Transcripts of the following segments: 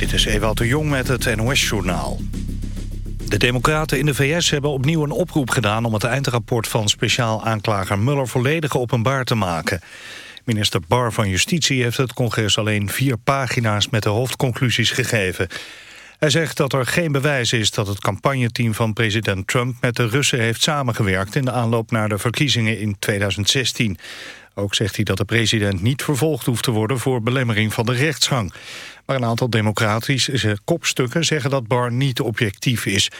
Dit is Ewout de Jong met het NOS-journaal. De democraten in de VS hebben opnieuw een oproep gedaan... om het eindrapport van speciaal aanklager Mueller volledig openbaar te maken. Minister Barr van Justitie heeft het congres alleen vier pagina's... met de hoofdconclusies gegeven. Hij zegt dat er geen bewijs is dat het campagneteam van president Trump... met de Russen heeft samengewerkt in de aanloop naar de verkiezingen in 2016. Ook zegt hij dat de president niet vervolgd hoeft te worden... voor belemmering van de rechtsgang. Maar een aantal democratische kopstukken zeggen dat Barr niet objectief is.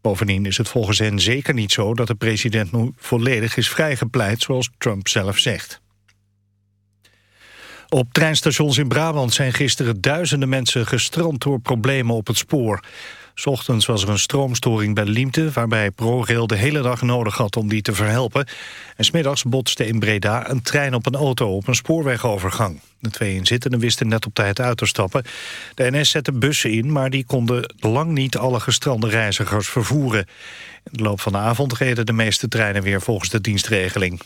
Bovendien is het volgens hen zeker niet zo dat de president nu volledig is vrijgepleit, zoals Trump zelf zegt. Op treinstations in Brabant zijn gisteren duizenden mensen gestrand door problemen op het spoor. Ochtends was er een stroomstoring bij Liemte... waarbij ProRail de hele dag nodig had om die te verhelpen. En smiddags botste in Breda een trein op een auto op een spoorwegovergang. De twee inzittenden wisten net op tijd uit te stappen. De NS zette bussen in, maar die konden lang niet alle gestrande reizigers vervoeren. In de loop van de avond reden de meeste treinen weer volgens de dienstregeling.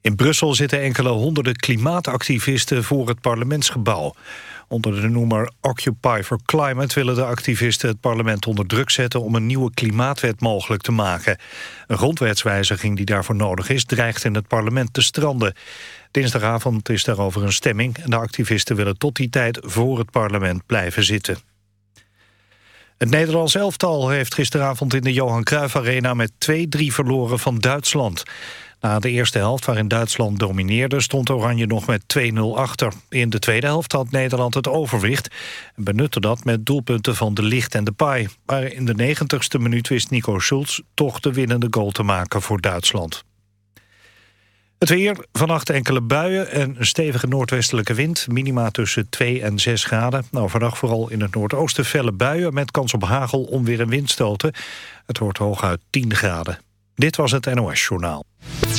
In Brussel zitten enkele honderden klimaatactivisten voor het parlementsgebouw. Onder de noemer Occupy for Climate willen de activisten het parlement onder druk zetten om een nieuwe klimaatwet mogelijk te maken. Een grondwetswijziging die daarvoor nodig is dreigt in het parlement te stranden. Dinsdagavond is daarover een stemming en de activisten willen tot die tijd voor het parlement blijven zitten. Het Nederlands elftal heeft gisteravond in de Johan Cruijff Arena met 2-3 verloren van Duitsland. Na de eerste helft, waarin Duitsland domineerde... stond Oranje nog met 2-0 achter. In de tweede helft had Nederland het overwicht... en benutte dat met doelpunten van De Licht en De Pai. Maar in de negentigste minuut wist Nico Schulz... toch de winnende goal te maken voor Duitsland. Het weer, vannacht enkele buien en een stevige noordwestelijke wind. Minima tussen 2 en 6 graden. Nou, vannacht vooral in het noordoosten felle buien... met kans op hagel, onweer en windstoten. Het wordt hooguit 10 graden. Dit was het NOS Journaal.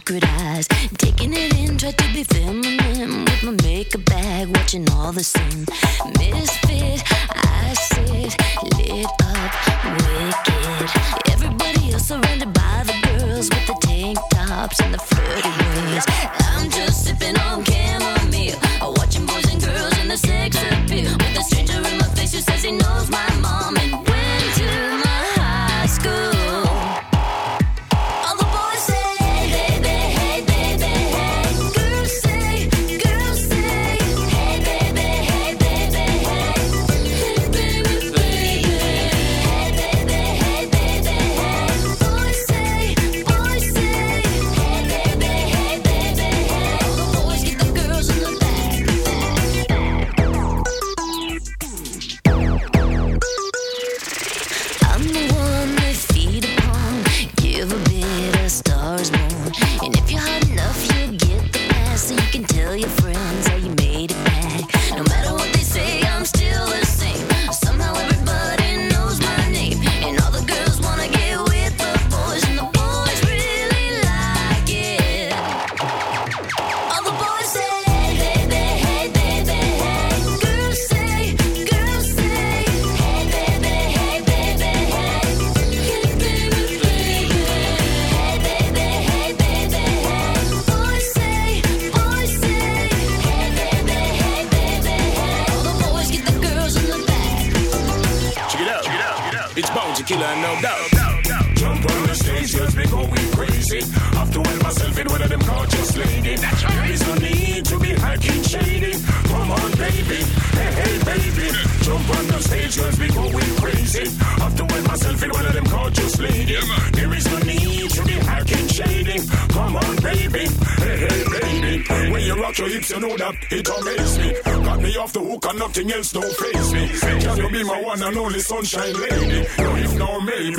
Secret eyes. Taking it in, try to be feminine with my makeup bag, watching all the same. Misfit, I sit lit up, wicked. Everybody else surrounded by the girls with the tank tops and the flirty ways. I'm just sipping on chamomile, sunshine lady? No, if no me,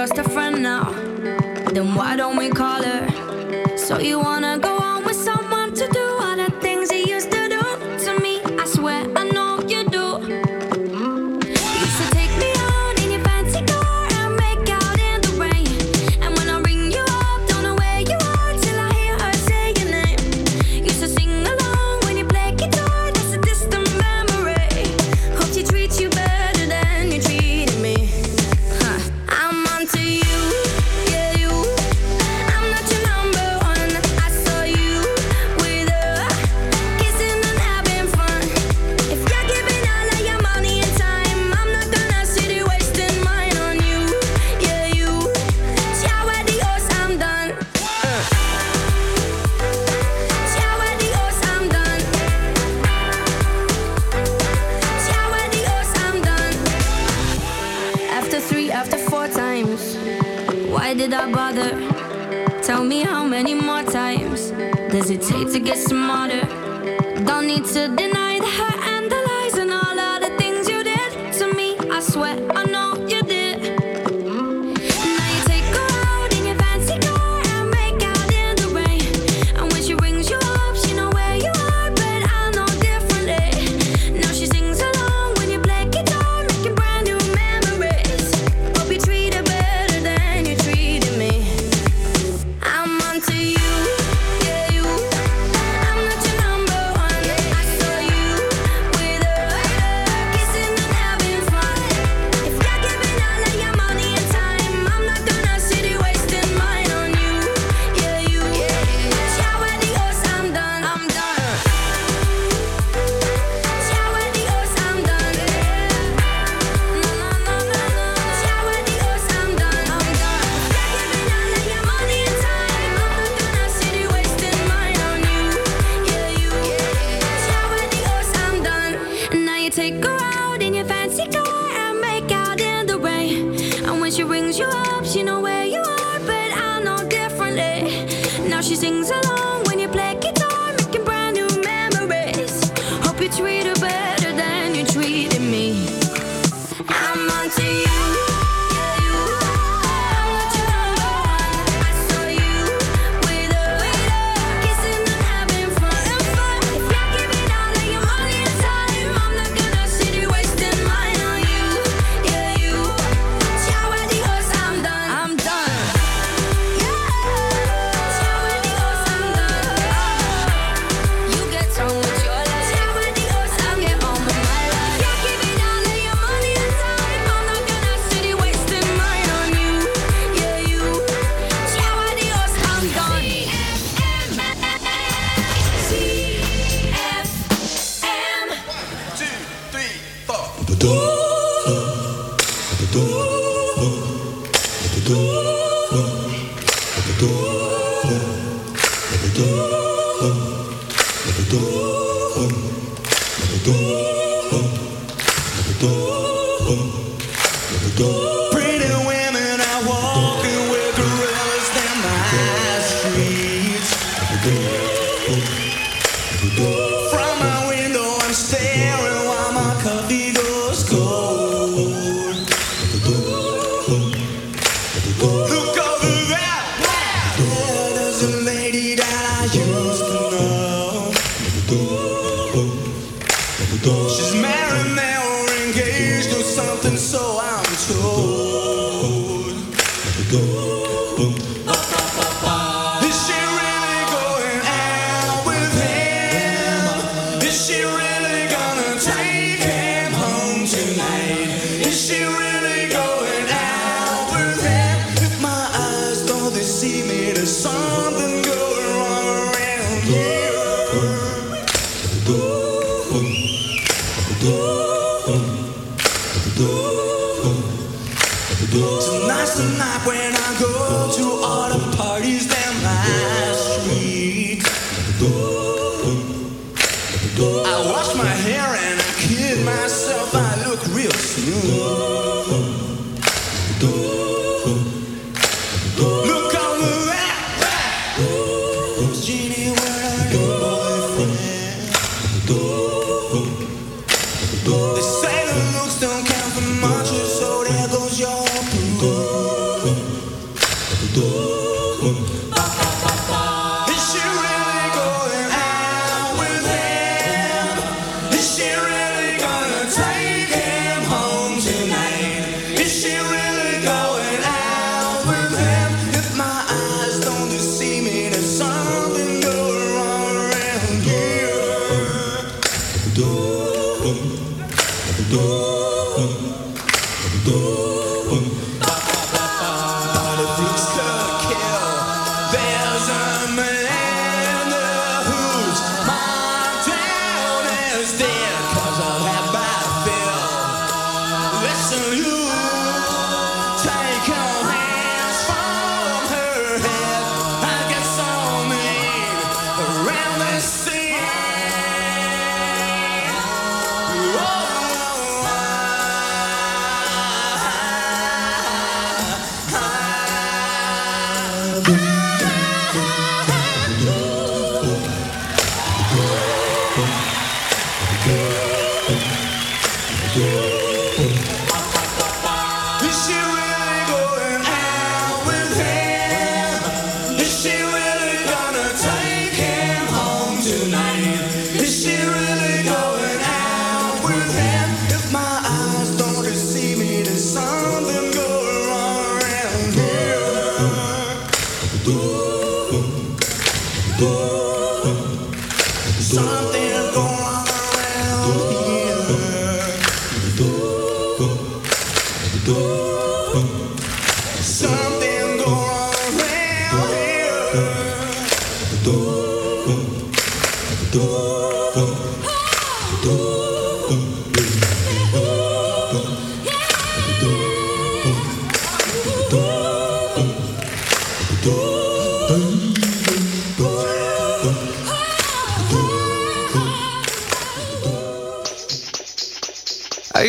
just a friend now. Pretty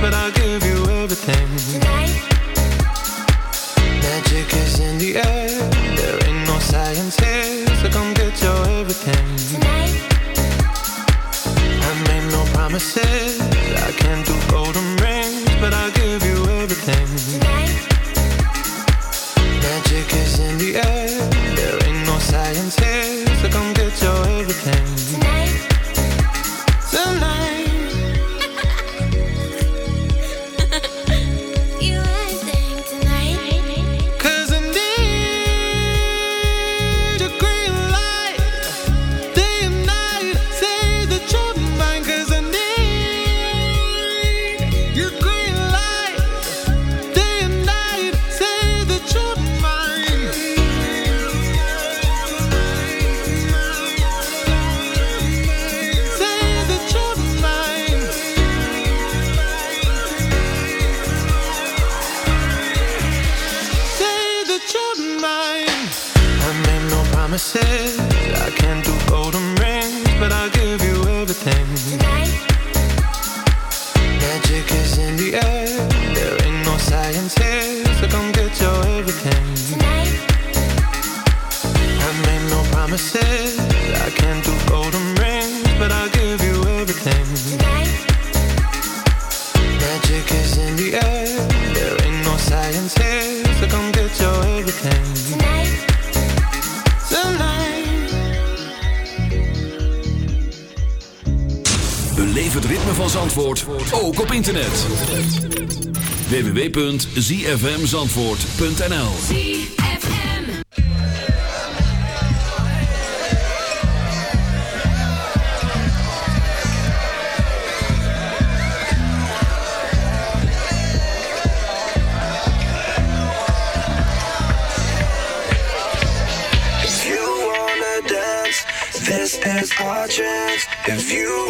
but I'll give you everything. www.zfmzandvoort.nl If you wanna dance, this is our chance. If you wanna dance,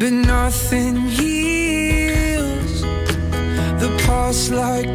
But nothing heals the past like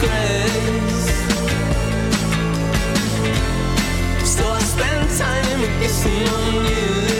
Disgrace. So I spend time kissing on you.